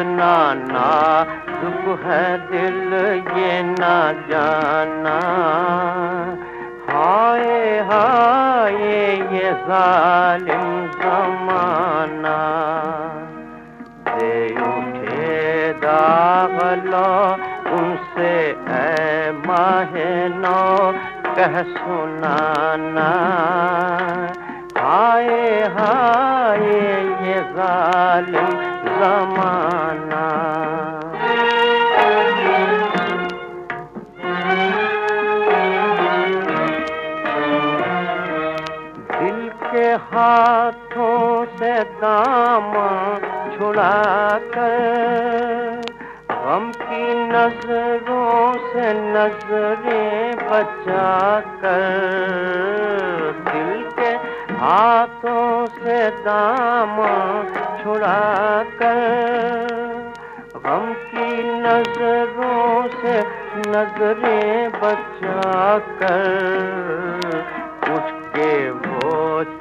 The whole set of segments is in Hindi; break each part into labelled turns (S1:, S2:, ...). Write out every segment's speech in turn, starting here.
S1: कितना ना दुख है दिल ये ना जाना। हाय हाय, ये जालिम जमाना। दे उठे दागलो उनसे ऐ माह नो, कह सुनाना। जमाना। दिल के हाथों से दाम छुड़ा गम की नज़रों से नज़रें बचा कर दिल के हाथों से दाम छुड़ा कर गम की नज़रों से नज़रें बचा कर उठ के वो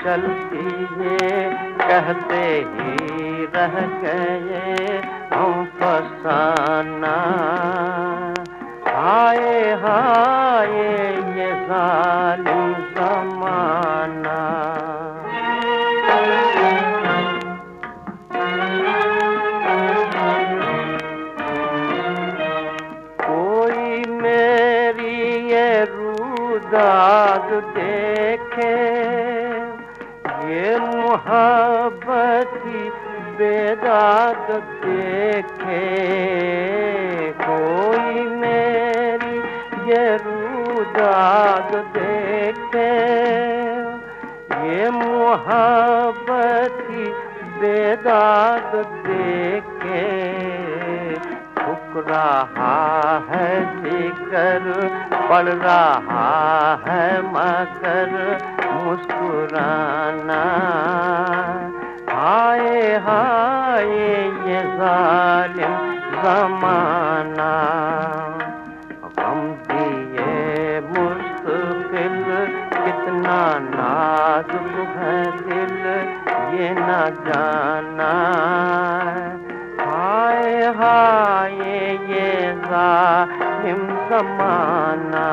S1: चलती दिए कहते ही रह गए हम फसाना। हाय हाय ये जालिम रूदाग देखे, ये मुहब्बती बेदाग देखे। कोई मेरी ये रूदाग देखे, ये मुहब्बती बेदाग देखे। ठुक रहा है जिगर पड़ रहा है मगर मुस्कुराना। हाय हाय, ये जालिम जमाना। गम दिए मुस्तकिल कितना नाजुक है दिल ये न जाना। हाय हाय, ये हिम समाना